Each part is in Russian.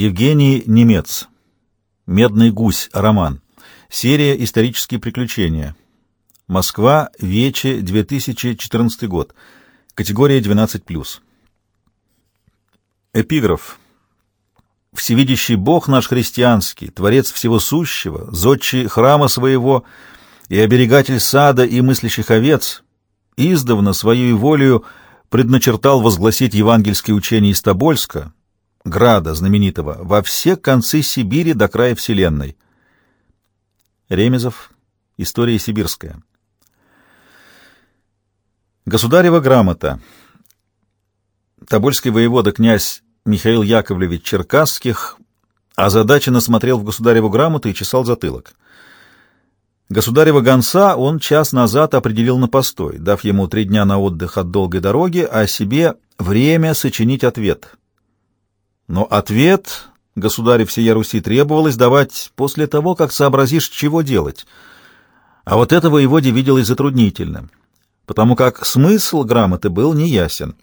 Евгений Немец. «Медный гусь. Роман». Серия «Исторические приключения». Москва. Вече. 2014 год. Категория 12+. Эпиграф. «Всевидящий Бог наш христианский, Творец всего сущего, зодчий храма своего и оберегатель сада и мыслящих овец, издавна свою волею предначертал возгласить евангельские учения из Тобольска, града знаменитого, во все концы Сибири до края Вселенной». Ремезов. История сибирская. Государева грамота. Тобольский воевода князь Михаил Яковлевич Черкасских озадаченно смотрел в государеву грамоту и чесал затылок. Государева гонца он час назад определил на постой, дав ему три дня на отдых от долгой дороги, а себе время сочинить ответ. Но ответ государю всея Руси требовалось давать после того, как сообразишь, чего делать. А вот этого воеводе виделось затруднительным потому как смысл грамоты был неясен.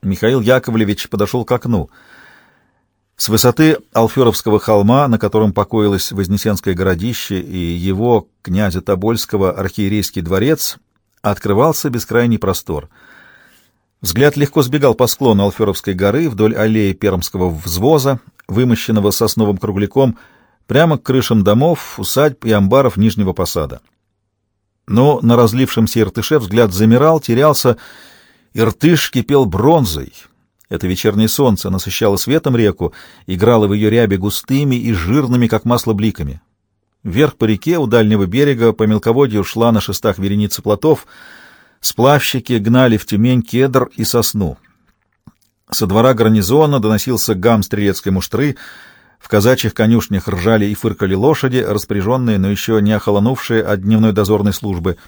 Михаил Яковлевич подошел к окну. С высоты Алферовского холма, на котором покоилось Вознесенское городище и его, князя Тобольского, архиерейский дворец, открывался бескрайний простор. Взгляд легко сбегал по склону Алферовской горы вдоль аллеи Пермского взвоза, вымощенного сосновым кругляком, прямо к крышам домов, усадьб и амбаров Нижнего посада но на разлившемся Иртыше взгляд замирал, терялся. Иртыш кипел бронзой. Это вечернее солнце насыщало светом реку, играло в ее рябе густыми и жирными, как масло, бликами. Вверх по реке у дальнего берега по мелководью шла на шестах вереница плотов, сплавщики гнали в Тюмень кедр и сосну. Со двора гарнизона доносился гам стрелецкой муштры — в казачьих конюшнях ржали и фыркали лошади, распоряженные, но еще не охолонувшие от дневной дозорной службы.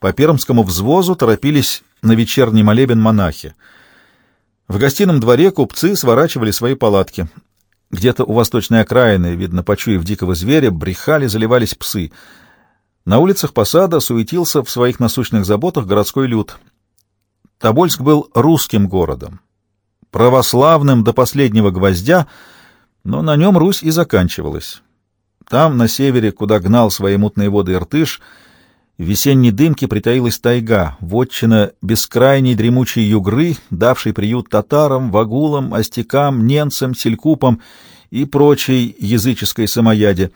По пермскому взвозу торопились на вечерний молебен монахи. В гостином дворе купцы сворачивали свои палатки. Где-то у восточной окраины, видно, почуяв дикого зверя, брехали, заливались псы. На улицах посада суетился в своих насущных заботах городской люд. Тобольск был русским городом, православным до последнего гвоздя — но на нем Русь и заканчивалась. Там, на севере, куда гнал свои мутные воды Иртыш, в весенней дымке притаилась тайга, вотчина бескрайней дремучей югры, давшей приют татарам, вагулам, остякам, ненцам, селькупам и прочей языческой самояде.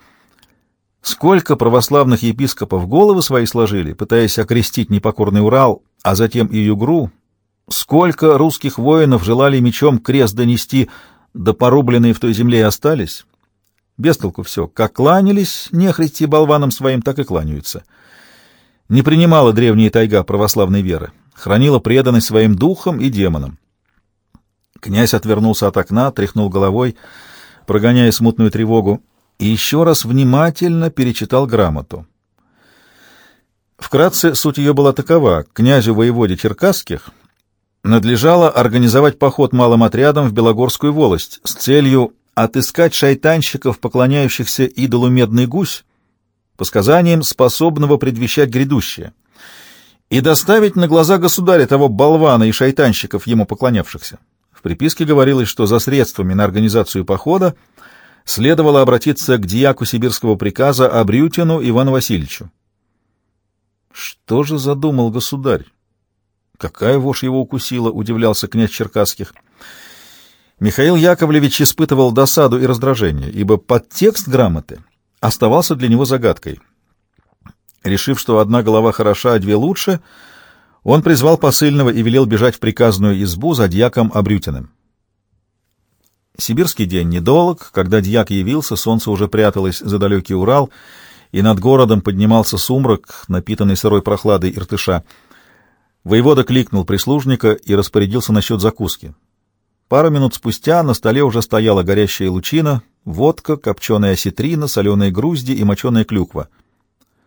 Сколько православных епископов головы свои сложили, пытаясь окрестить непокорный Урал, а затем и югру, сколько русских воинов желали мечом крест донести да порубленные в той земле и остались. Без толку все. Как кланялись нехристи болванам своим, так и кланяются. Не принимала древняя тайга православной веры, хранила преданность своим духам и демонам. Князь отвернулся от окна, тряхнул головой, прогоняя смутную тревогу, и еще раз внимательно перечитал грамоту. Вкратце, суть ее была такова. Князю воеводе Черкасских — надлежало организовать поход малым отрядом в Белогорскую волость с целью отыскать шайтанщиков, поклоняющихся идолу Медный Гусь, по сказаниям способного предвещать грядущее, и доставить на глаза государя того болвана и шайтанщиков, ему поклонявшихся. В приписке говорилось, что за средствами на организацию похода следовало обратиться к дьяку сибирского приказа Абрютину Ивану Васильевичу. Что же задумал государь? Какая вошь его укусила, удивлялся князь Черкасских. Михаил Яковлевич испытывал досаду и раздражение, ибо подтекст грамоты оставался для него загадкой. Решив, что одна голова хороша, а две лучше, он призвал посыльного и велел бежать в приказную избу за дьяком Абрютиным. Сибирский день недолг, когда дьяк явился, солнце уже пряталось за далекий Урал, и над городом поднимался сумрак, напитанный сырой прохладой Иртыша. Воевода кликнул прислужника и распорядился насчет закуски. Пару минут спустя на столе уже стояла горящая лучина, водка, копченая осетрина, соленые грузди и моченая клюква.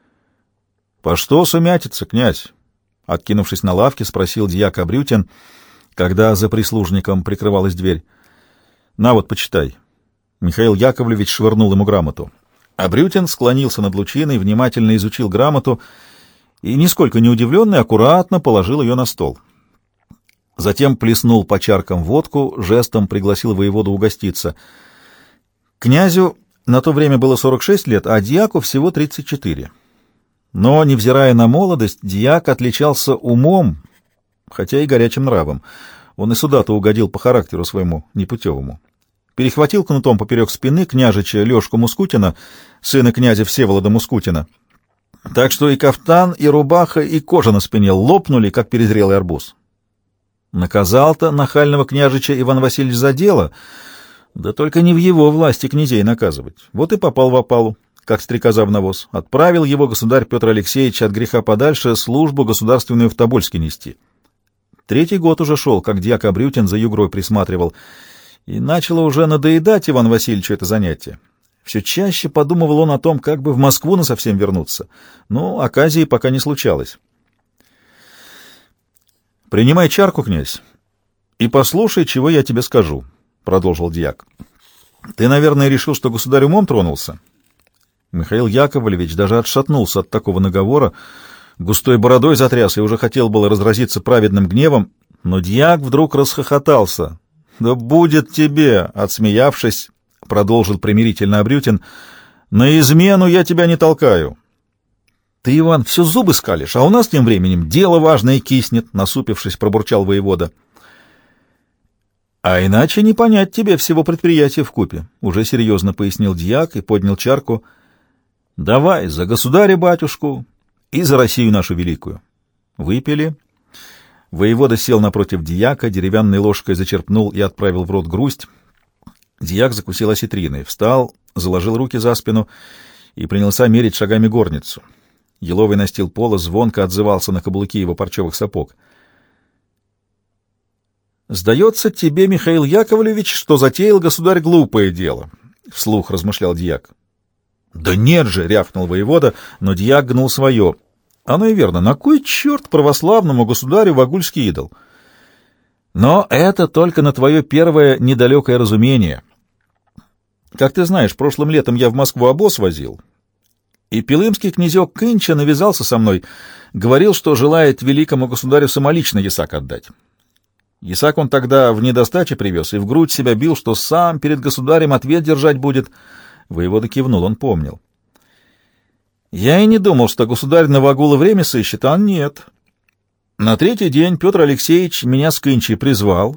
— По что сумятится, князь? — откинувшись на лавке, спросил дьяк Абрютин, когда за прислужником прикрывалась дверь. — На вот, почитай. Михаил Яковлевич швырнул ему грамоту. Абрютин склонился над лучиной, внимательно изучил грамоту — и, нисколько не удивленный, аккуратно положил ее на стол. Затем плеснул по чаркам водку, жестом пригласил воеводу угоститься. Князю на то время было 46 лет, а дьяку всего 34. Но, невзирая на молодость, дьяк отличался умом, хотя и горячим нравом. Он и сюда-то угодил по характеру своему непутевому. Перехватил кнутом поперек спины княжича Лешку Мускутина, сына князя Всеволода Мускутина. Так что и кафтан, и рубаха, и кожа на спине лопнули, как перезрелый арбуз. Наказал-то нахального княжича Иван Васильевич за дело, да только не в его власти князей наказывать. Вот и попал в опалу, как стрекоза в навоз. Отправил его государь Петр Алексеевич от греха подальше службу государственную в Тобольске нести. Третий год уже шел, как дьяк Абрютин за югрой присматривал, и начало уже надоедать Иван Васильевичу это занятие. Все чаще подумывал он о том, как бы в Москву насовсем вернуться, но оказии пока не случалось. «Принимай чарку, князь, и послушай, чего я тебе скажу», — продолжил дьяк. «Ты, наверное, решил, что государь умом тронулся?» Михаил Яковлевич даже отшатнулся от такого наговора, густой бородой затряс и уже хотел было разразиться праведным гневом, но дьяк вдруг расхохотался. «Да будет тебе!» — отсмеявшись, продолжил примирительно Абрютин. «На измену я тебя не толкаю. Ты, Иван, все зубы скалишь, а у нас тем временем дело важное киснет, насупившись, пробурчал воевода. А иначе не понять тебе всего предприятия в купе, уже серьезно пояснил дьяк и поднял чарку. Давай за государя-батюшку и за Россию нашу великую. Выпили. Воевода сел напротив дьяка, деревянной ложкой зачерпнул и отправил в рот грусть. Дьяк закусил осетриной, встал, заложил руки за спину и принялся мерить шагами горницу. Еловый настил пола звонко отзывался на каблуки его парчевых сапог. «Сдается тебе, Михаил Яковлевич, что затеял государь глупое дело», — вслух размышлял дьяк. «Да нет же!» — рявкнул воевода, но дьяк гнул свое. «Оно и верно. На кой черт православному государю вагульский идол?» «Но это только на твое первое недалекое разумение. Как ты знаешь, прошлым летом я в Москву обоз возил, и пилымский князек Кынча навязался со мной, говорил, что желает великому государю самолично Ясак отдать. Ясак он тогда в недостаче привез и в грудь себя бил, что сам перед государем ответ держать будет. Воевода кивнул, он помнил. Я и не думал, что государь на Вагула время сыщет, а нет. На третий день Петр Алексеевич меня с Кынчей призвал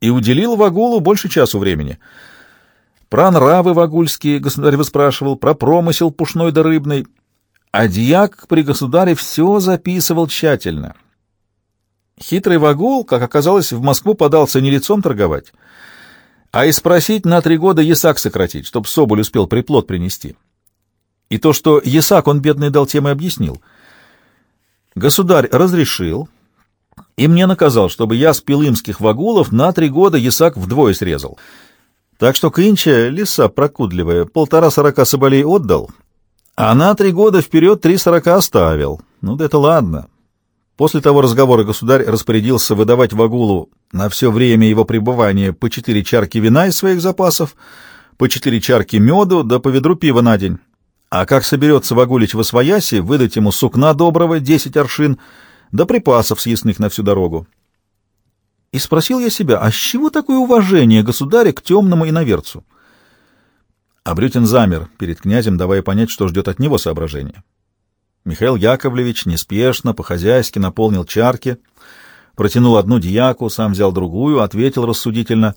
и уделил Вагулу больше часу времени — про нравы вагульские государь выспрашивал, про промысел пушной да рыбный. А дьяк при государе все записывал тщательно. Хитрый вагул, как оказалось, в Москву подался не лицом торговать, а и спросить на три года ясак сократить, чтоб Соболь успел приплод принести. И то, что ясак он бедный дал, тем и объяснил. Государь разрешил, и мне наказал, чтобы я с пилымских вагулов на три года ясак вдвое срезал — так что Кынча, лиса прокудливая, полтора сорока соболей отдал, а на три года вперед три сорока оставил. Ну да это ладно. После того разговора государь распорядился выдавать Вагулу на все время его пребывания по четыре чарки вина из своих запасов, по четыре чарки меду да по ведру пива на день. А как соберется Вагулич во свояси, выдать ему сукна доброго, десять аршин, да припасов съестных на всю дорогу. И спросил я себя, а с чего такое уважение государя к темному иноверцу? Абрютин замер перед князем, давая понять, что ждет от него соображения. Михаил Яковлевич неспешно, по-хозяйски наполнил чарки, протянул одну дьяку, сам взял другую, ответил рассудительно,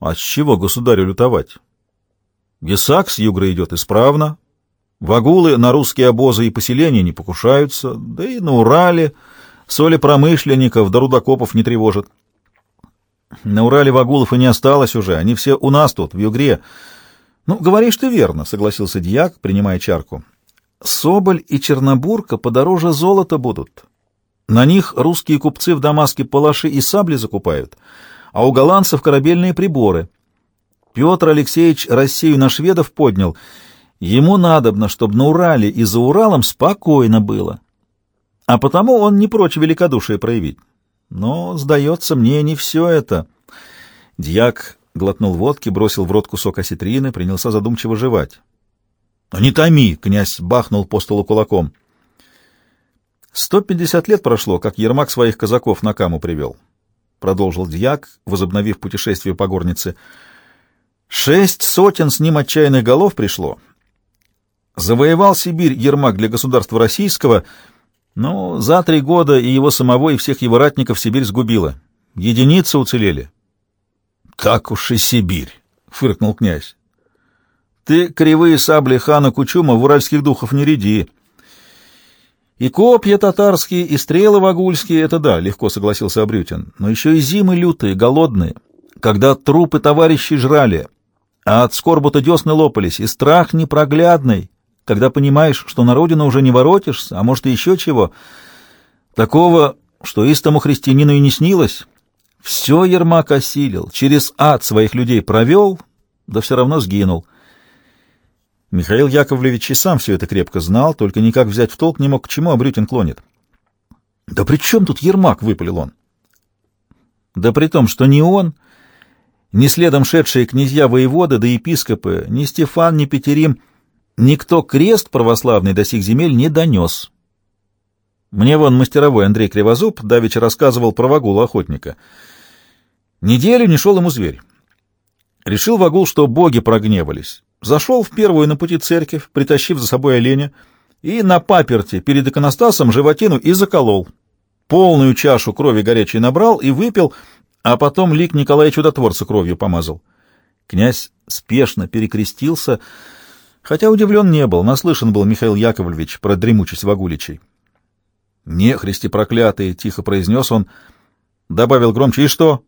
а с чего государю лютовать? Гесак с юга идет исправно, вагулы на русские обозы и поселения не покушаются, да и на Урале соли промышленников да рудокопов не тревожат. На Урале вагулов и не осталось уже, они все у нас тут, в Югре. Ну, говоришь ты верно, согласился дьяк, принимая чарку. Соболь и Чернобурка подороже золота будут. На них русские купцы в Дамаске палаши и сабли закупают, а у голландцев корабельные приборы. Петр Алексеевич Россию на шведов поднял. Ему надобно, чтобы на Урале и за Уралом спокойно было. А потому он не прочь великодушие проявить. Но, сдается мне, не все это. Дьяк глотнул водки, бросил в рот кусок осетрины, принялся задумчиво жевать. — Ну не томи! — князь бахнул по столу кулаком. Сто пятьдесят лет прошло, как Ермак своих казаков на Каму привел. — продолжил дьяк, возобновив путешествие по горнице. «Шесть сотен с ним отчаянных голов пришло. Завоевал Сибирь Ермак для государства российского, но за три года и его самого, и всех его ратников Сибирь сгубила. Единицы уцелели». «Так уж и Сибирь!» — фыркнул князь. «Ты кривые сабли хана Кучума в уральских духов не ряди». И копья татарские, и стрелы вагульские — это да, легко согласился Абрютин. Но еще и зимы лютые, голодные, когда трупы товарищей жрали, а от скорбута десны лопались, и страх непроглядный, когда понимаешь, что на родину уже не воротишься, а может и еще чего. Такого, что истому христианину и не снилось. Все Ермак осилил, через ад своих людей провел, да все равно сгинул. Михаил Яковлевич и сам все это крепко знал, только никак взять в толк не мог, к чему Абрютин клонит. «Да при чем тут Ермак?» — выпалил он. «Да при том, что ни он, ни следом шедшие князья-воеводы да епископы, ни Стефан, ни Петерим, никто крест православный до сих земель не донес. Мне вон мастеровой Андрей Кривозуб давеча рассказывал про вагула охотника. Неделю не шел ему зверь. Решил вагул, что боги прогневались» Зашел в первую на пути церковь, притащив за собой оленя, и на паперте перед иконостасом животину и заколол. Полную чашу крови горячей набрал и выпил, а потом лик Николая Чудотворца кровью помазал. Князь спешно перекрестился, хотя удивлен не был, наслышан был Михаил Яковлевич про дремучесть Вагуличей. «Не, христи проклятые!» — тихо произнес он, добавил громче. «И что?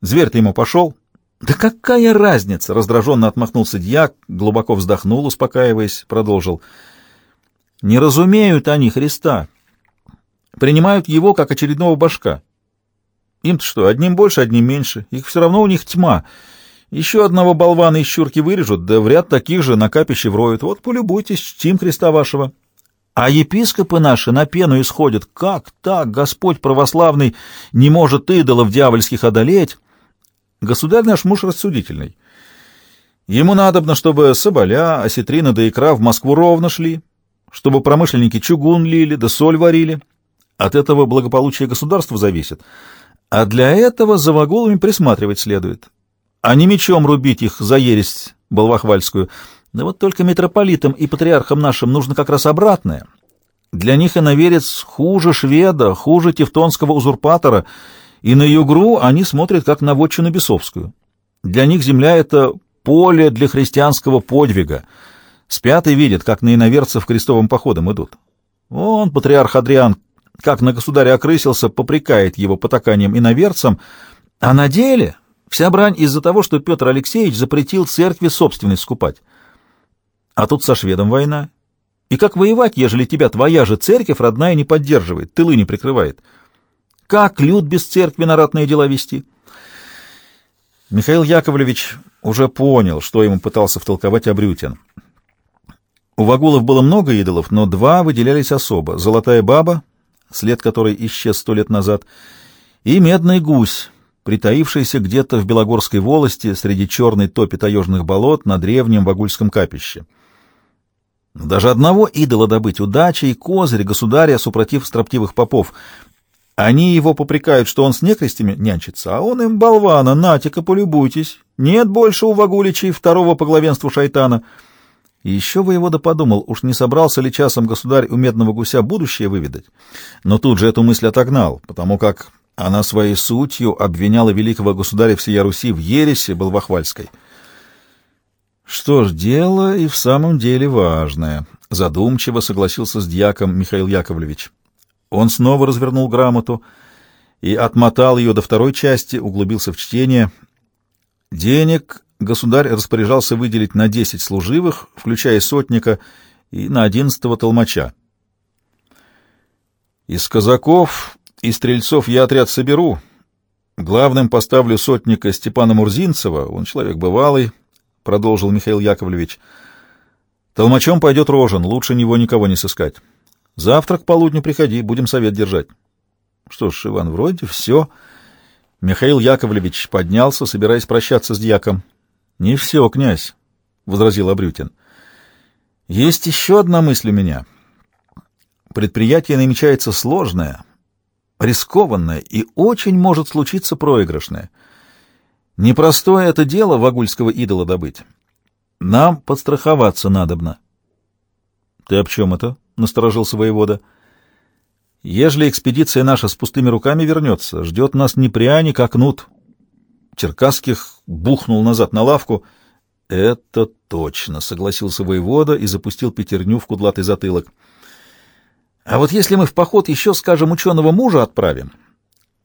Зверь-то ему пошел?» «Да какая разница?» — раздраженно отмахнулся дьяк, глубоко вздохнул, успокаиваясь, продолжил. «Не разумеют они Христа. Принимают его как очередного башка. Им-то что, одним больше, одним меньше. Их все равно у них тьма. Еще одного болвана из щурки вырежут, да в ряд таких же на капище вроют. Вот полюбуйтесь, чтим Христа вашего». А епископы наши на пену исходят. Как так Господь православный не может идолов дьявольских одолеть? Государь наш муж рассудительный. Ему надобно, чтобы соболя, осетрина да икра в Москву ровно шли, чтобы промышленники чугун лили да соль варили. От этого благополучие государства зависит. А для этого за вагулами присматривать следует, а не мечом рубить их за ересь болвахвальскую. Да вот только митрополитам и патриархам нашим нужно как раз обратное. Для них иноверец хуже шведа, хуже тевтонского узурпатора — и на Югру они смотрят как на вотчину бесовскую. Для них земля — это поле для христианского подвига. Спят и видят, как на иноверцев крестовым походом идут. Он, патриарх Адриан, как на государя окрысился, попрекает его потаканием иноверцам, а на деле вся брань из-за того, что Петр Алексеевич запретил церкви собственность скупать. А тут со шведом война. И как воевать, ежели тебя твоя же церковь родная не поддерживает, тылы не прикрывает?» Как люд без церкви на ратные дела вести? Михаил Яковлевич уже понял, что ему пытался втолковать Абрютин. У вагулов было много идолов, но два выделялись особо. Золотая баба, след которой исчез сто лет назад, и медный гусь, притаившийся где-то в Белогорской волости среди черной топи таежных болот на древнем вагульском капище. Даже одного идола добыть удачи и козырь государя, супротив строптивых попов — они его попрекают, что он с некрестями нянчится, а он им болвана, натика, полюбуйтесь. Нет больше у Вагуличей второго по главенству шайтана. И еще воевода подумал, уж не собрался ли часом государь у медного гуся будущее выведать. Но тут же эту мысль отогнал, потому как она своей сутью обвиняла великого государя всея Руси в ересе Балвахвальской. Что ж, дело и в самом деле важное, задумчиво согласился с дьяком Михаил Яковлевич. Он снова развернул грамоту и отмотал ее до второй части, углубился в чтение. Денег государь распоряжался выделить на десять служивых, включая сотника, и на одиннадцатого толмача. Из казаков и стрельцов я отряд соберу. Главным поставлю сотника Степана Мурзинцева, он человек бывалый, — продолжил Михаил Яковлевич. Толмачом пойдет Рожен, лучше него никого не сыскать. Завтра к полудню приходи, будем совет держать. Что ж, Иван, вроде все. Михаил Яковлевич поднялся, собираясь прощаться с дьяком. Не все, князь, — возразил Абрютин. Есть еще одна мысль у меня. Предприятие намечается сложное. Рискованное и очень может случиться проигрышное. Непростое это дело вагульского идола добыть. Нам подстраховаться надобно. — Ты об чем это? — насторожился воевода. — Ежели экспедиция наша с пустыми руками вернется, ждет нас не пряник, а кнут. Черкасских бухнул назад на лавку. — Это точно, — согласился воевода и запустил пятерню в кудлатый затылок. — А вот если мы в поход еще, скажем, ученого мужа отправим,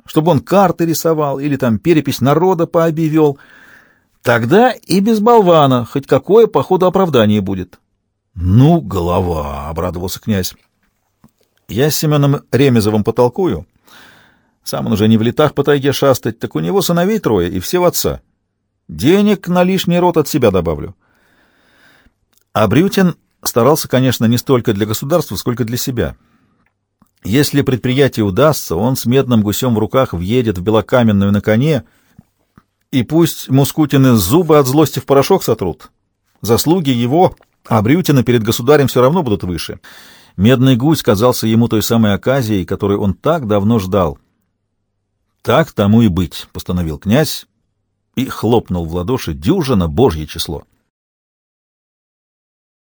чтобы он карты рисовал или там перепись народа пообъявил, тогда и без болвана хоть какое походу оправдание будет. — «Ну, голова!» — обрадовался князь. «Я с Семеном Ремезовым потолкую. Сам он уже не в летах по тайге шастать, так у него сыновей трое, и все в отца. Денег на лишний рот от себя добавлю». А Брютин старался, конечно, не столько для государства, сколько для себя. Если предприятие удастся, он с медным гусем в руках въедет в Белокаменную на коне, и пусть мускутины зубы от злости в порошок сотрут. Заслуги его а Брютина перед государем все равно будут выше. Медный гусь казался ему той самой оказией, которую он так давно ждал. «Так тому и быть», — постановил князь и хлопнул в ладоши дюжина божье число.